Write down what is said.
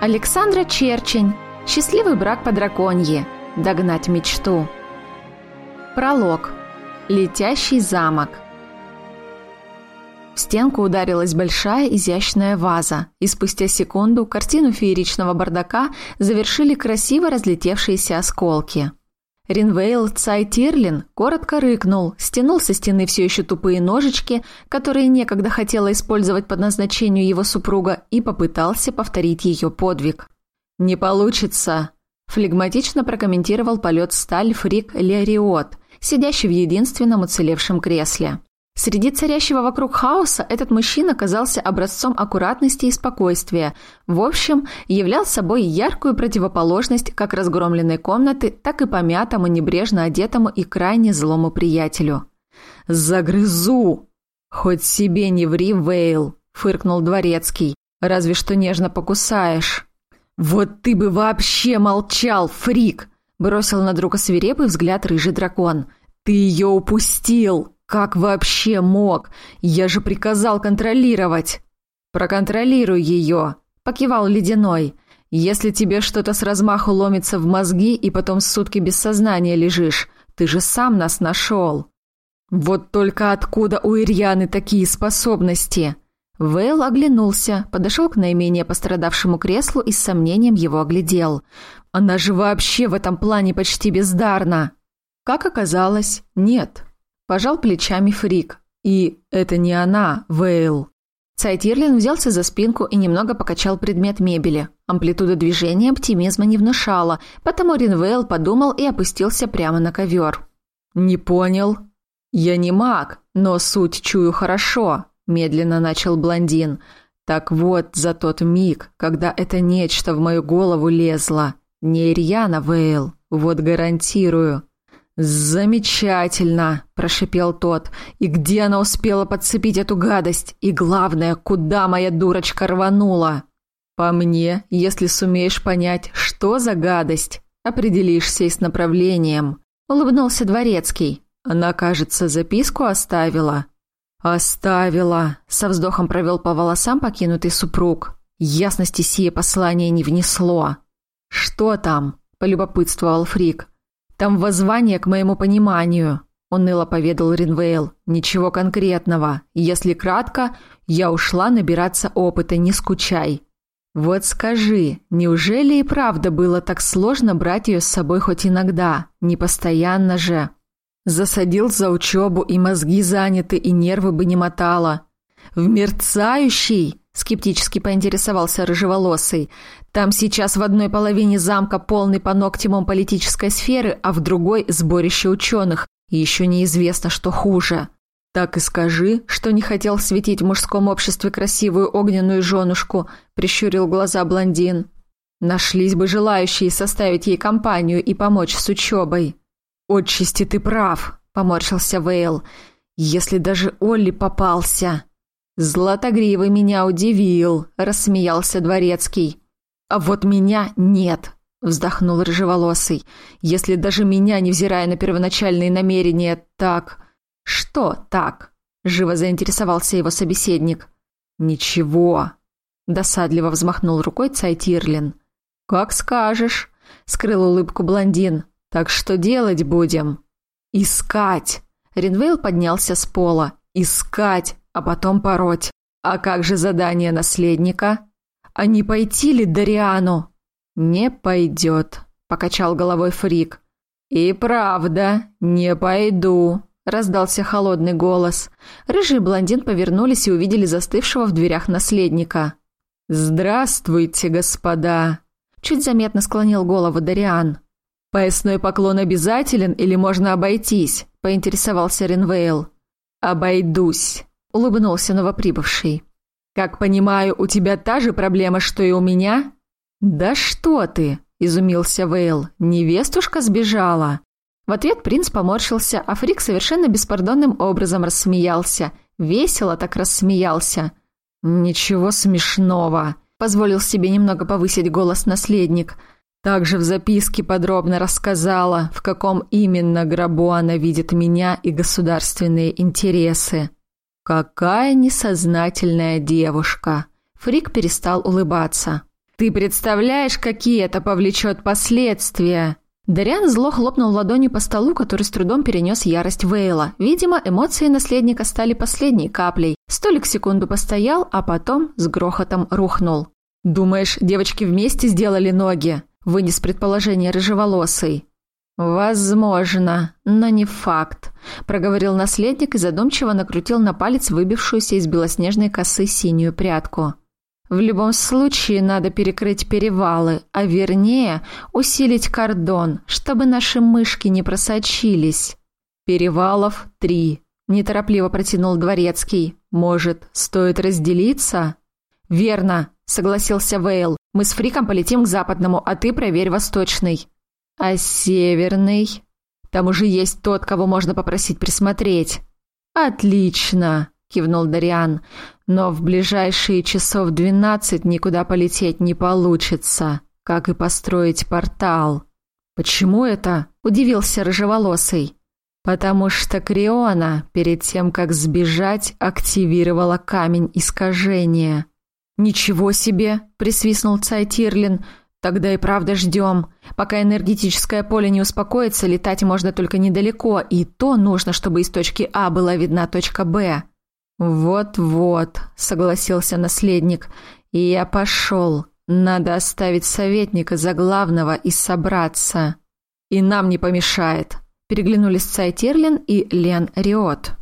Александра Черчень. Счастливый брак по драконье. Догнать мечту. Пролог. Летящий замок. В стенку ударилась большая изящная ваза, и спустя секунду картину фееричного бардака завершили красиво разлетевшиеся осколки. Ринвейл Цай Тирлин коротко рыкнул, стянул со стены все еще тупые ножички, которые некогда хотела использовать по назначению его супруга, и попытался повторить ее подвиг. «Не получится», – флегматично прокомментировал полет сталь Фрик Лериот, сидящий в единственном уцелевшем кресле. Среди царящего вокруг хаоса этот мужчина казался образцом аккуратности и спокойствия. В общем, являл собой яркую противоположность как разгромленной комнаты, так и помятому, небрежно одетому и крайне злому приятелю. «Загрызу!» «Хоть себе не ври, Вейл!» – фыркнул дворецкий. «Разве что нежно покусаешь». «Вот ты бы вообще молчал, фрик!» – бросил на друга свирепый взгляд рыжий дракон. «Ты ее упустил!» «Как вообще мог? Я же приказал контролировать!» «Проконтролируй ее!» – покивал Ледяной. «Если тебе что-то с размаху ломится в мозги и потом сутки без сознания лежишь, ты же сам нас нашел!» «Вот только откуда у Ирьяны такие способности?» Вейл оглянулся, подошел к наименее пострадавшему креслу и с сомнением его оглядел. «Она же вообще в этом плане почти бездарна!» Как оказалось, нет. Пожал плечами Фрик. И это не она, Вейл. Цайтирлин взялся за спинку и немного покачал предмет мебели. Амплитуда движения оптимизма не внушала, потому Ринвейл подумал и опустился прямо на ковер. «Не понял?» «Я не маг, но суть чую хорошо», – медленно начал блондин. «Так вот, за тот миг, когда это нечто в мою голову лезло. Не Ирьяна Вейл, вот гарантирую. «Замечательно!» – прошипел тот. «И где она успела подцепить эту гадость? И главное, куда моя дурочка рванула?» «По мне, если сумеешь понять, что за гадость, определишься и с направлением», – улыбнулся Дворецкий. «Она, кажется, записку оставила». «Оставила», – со вздохом провел по волосам покинутый супруг. Ясности сие послание не внесло. «Что там?» – полюбопытствовал Фрик. «Там воззвание к моему пониманию», – уныло поведал Ринвейл. «Ничего конкретного. Если кратко, я ушла набираться опыта, не скучай». «Вот скажи, неужели и правда было так сложно брать ее с собой хоть иногда? Не постоянно же?» Засадил за учебу, и мозги заняты, и нервы бы не мотало. «В мерцающий?» – скептически поинтересовался рыжеволосый. Там сейчас в одной половине замка полный по ногтемом политической сферы, а в другой – сборище ученых. И еще неизвестно, что хуже. Так и скажи, что не хотел светить в мужском обществе красивую огненную женушку, прищурил глаза блондин. Нашлись бы желающие составить ей компанию и помочь с учебой. «Отчасти ты прав», – поморщился Вейл. «Если даже Олли попался». «Златогривый меня удивил», – рассмеялся Дворецкий. «А вот меня нет», — вздохнул рыжеволосый. «Если даже меня, невзирая на первоначальные намерения, так...» «Что так?» — живо заинтересовался его собеседник. «Ничего», — досадливо взмахнул рукой Цайтирлин. «Как скажешь», — скрыл улыбку блондин. «Так что делать будем?» «Искать!» Ринвейл поднялся с пола. «Искать, а потом пороть. А как же задание наследника?» А не пойти ли Дариану? Не пойдет, покачал головой Фрик. И правда, не пойду, раздался холодный голос. Рыжий блондин повернулись и увидели застывшего в дверях наследника. «Здравствуйте, господа!» Чуть заметно склонил голову Дариан. «Поясной поклон обязателен или можно обойтись?» – поинтересовался Ренвейл. «Обойдусь», – улыбнулся новоприбывший. «Как понимаю, у тебя та же проблема, что и у меня?» «Да что ты!» – изумился Вейл. «Невестушка сбежала!» В ответ принц поморщился, а Фрик совершенно беспардонным образом рассмеялся. Весело так рассмеялся. «Ничего смешного!» – позволил себе немного повысить голос наследник. Также в записке подробно рассказала, в каком именно гробу она видит меня и государственные интересы. «Какая несознательная девушка!» Фрик перестал улыбаться. Ты представляешь, какие это повлечет последствия?» Дариан зло хлопнул ладонью по столу, который с трудом перенес ярость Вейла. Видимо, эмоции наследника стали последней каплей. Столик секунду постоял, а потом с грохотом рухнул. «Думаешь, девочки вместе сделали ноги?» – вынес предположение рыжеволосый. «Возможно, но не факт», – проговорил наследник и задумчиво накрутил на палец выбившуюся из белоснежной косы синюю прядку. В любом случае надо перекрыть перевалы, а вернее усилить кордон, чтобы наши мышки не просочились. Перевалов три. Неторопливо протянул дворецкий. Может, стоит разделиться? Верно, согласился Вейл. Мы с Фриком полетим к западному, а ты проверь восточный. А северный? Там уже есть тот, кого можно попросить присмотреть. Отлично, кивнул Дариан. Но в ближайшие часов двенадцать никуда полететь не получится, как и построить портал. Почему это? удивился рыжеволосый. Потому что Криона перед тем, как сбежать, активировала камень искажения. Ничего себе, присвистнул Цайтирлин. Тогда и правда ждем. Пока энергетическое поле не успокоится, летать можно только недалеко, и то нужно, чтобы из точки А была видна точка Б. «Вот-вот», — согласился наследник, — «и я пошел. Надо оставить советника за главного и собраться. И нам не помешает», — переглянулись Цайтерлин и Лен Риот.